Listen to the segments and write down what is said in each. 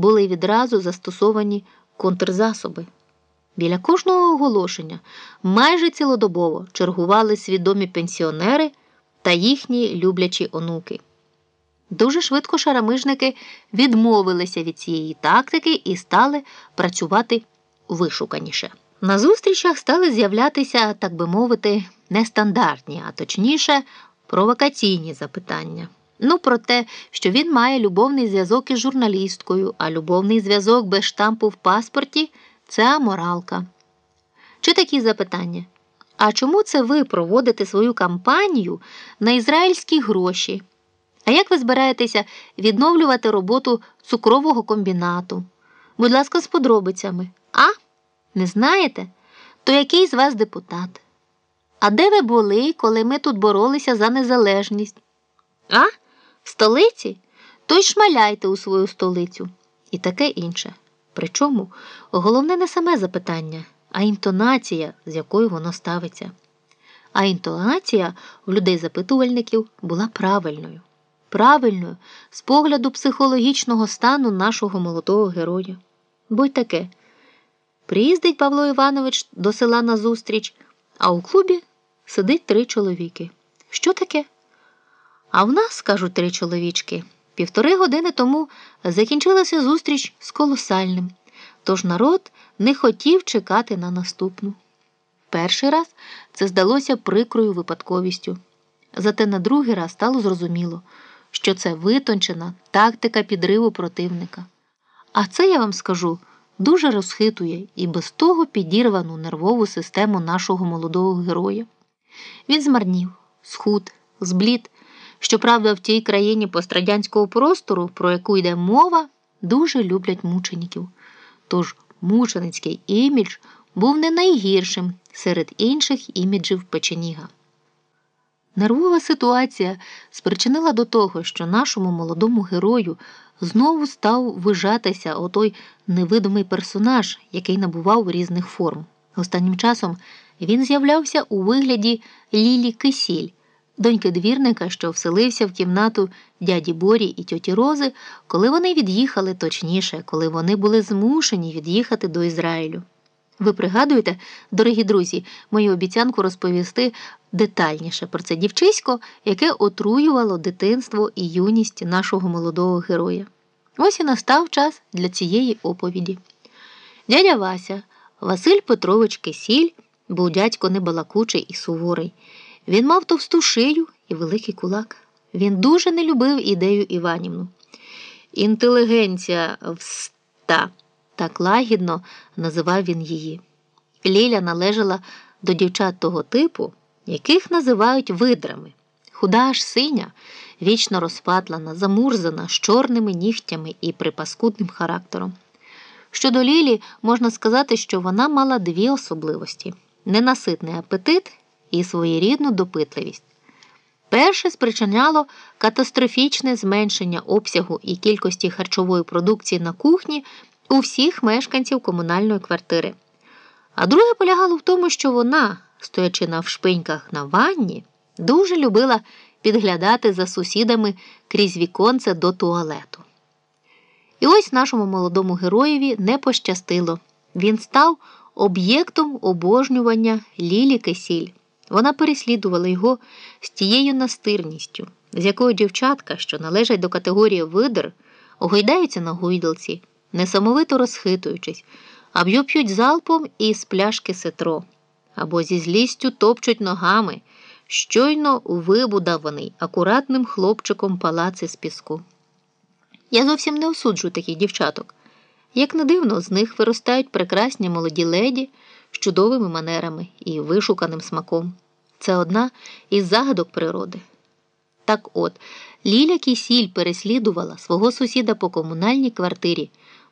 були відразу застосовані контрзасоби. Біля кожного оголошення майже цілодобово чергували свідомі пенсіонери та їхні люблячі онуки. Дуже швидко шарамижники відмовилися від цієї тактики і стали працювати вишуканіше. На зустрічах стали з'являтися, так би мовити, нестандартні, а точніше, провокаційні запитання. Ну, про те, що він має любовний зв'язок із журналісткою, а любовний зв'язок без штампу в паспорті це аморалка. Чи такі запитання? А чому це ви проводите свою кампанію на ізраїльські гроші? А як ви збираєтеся відновлювати роботу цукрового комбінату? Будь ласка, з подробицями. А? Не знаєте? То який з вас депутат? А де ви були, коли ми тут боролися за незалежність? А? Столиці? То й шмаляйте у свою столицю. І таке інше. Причому головне не саме запитання, а інтонація, з якою воно ставиться. А інтонація в людей-запитувальників була правильною. Правильною з погляду психологічного стану нашого молодого героя. Бо й таке. Приїздить Павло Іванович до села на зустріч, а у клубі сидить три чоловіки. Що таке? А в нас, кажуть три чоловічки, півтори години тому закінчилася зустріч з колосальним, тож народ не хотів чекати на наступну. Перший раз це здалося прикрою випадковістю. Зате на другий раз стало зрозуміло, що це витончена тактика підриву противника. А це я вам скажу дуже розхитує і без того підірвану нервову систему нашого молодого героя. Він змарнів, схуд, зблід. Щоправда, в тій країні пострадянського простору, про яку йде мова, дуже люблять мучеників. Тож мученицький імідж був не найгіршим серед інших іміджів печеніга. Нервова ситуація спричинила до того, що нашому молодому герою знову став вижатися отой невидимий персонаж, який набував різних форм. Останнім часом він з'являвся у вигляді Лілі Кисіль, доньки двірника, що вселився в кімнату дяді Борі і тьоті Рози, коли вони від'їхали точніше, коли вони були змушені від'їхати до Ізраїлю. Ви пригадуєте, дорогі друзі, мою обіцянку розповісти детальніше про це дівчисько, яке отруювало дитинство і юність нашого молодого героя. Ось і настав час для цієї оповіді. Дядя Вася, Василь Петрович Кисіль, був дядько небалакучий і суворий. Він мав товсту шию і великий кулак. Він дуже не любив ідею Іванівну. Інтелігенція вста, так лагідно називав він її. Ліля належала до дівчат того типу, яких називають видрами. Худа аж синя, вічно розпатлана, замурзана, з чорними нігтями і припаскудним характером. Щодо Лілі, можна сказати, що вона мала дві особливості ненаситний апетит і своєрідну допитливість. Перше спричиняло катастрофічне зменшення обсягу і кількості харчової продукції на кухні у всіх мешканців комунальної квартири. А друге полягало в тому, що вона, стоячи на вшпиньках на ванні, дуже любила підглядати за сусідами крізь віконце до туалету. І ось нашому молодому героєві не пощастило. Він став об'єктом обожнювання Лілі Кисіль. Вона переслідувала його з тією настирністю, з якою дівчатка, що належать до категорії видр, огойдаються на гойдалці, несамовито розхитуючись, аб'ю п'ють залпом із пляшки сетро, або зі злістю топчуть ногами, щойно вибудований акуратним хлопчиком палаци з піску. Я зовсім не осуджую таких дівчаток. Як не дивно, з них виростають прекрасні молоді леді з чудовими манерами і вишуканим смаком. Це одна із загадок природи. Так от, Ліля Кісіль переслідувала свого сусіда по комунальній квартирі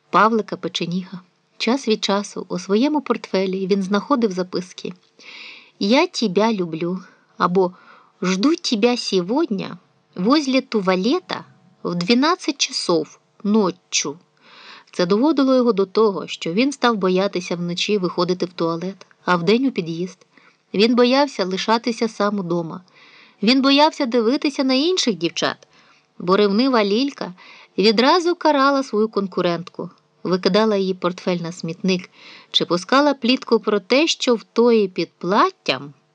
Павлика Печеніга. Час від часу у своєму портфелі він знаходив записки Я тебя люблю або Жду тебя сегодня возле туалета в 12 часов ноччу. Це доводило його до того, що він став боятися вночі виходити в туалет, а вдень у під'їзд. Він боявся лишатися сам удома. Він боявся дивитися на інших дівчат, бо ревнива лілька відразу карала свою конкурентку, викидала її портфель на смітник чи пускала плітку про те, що в тої під платтям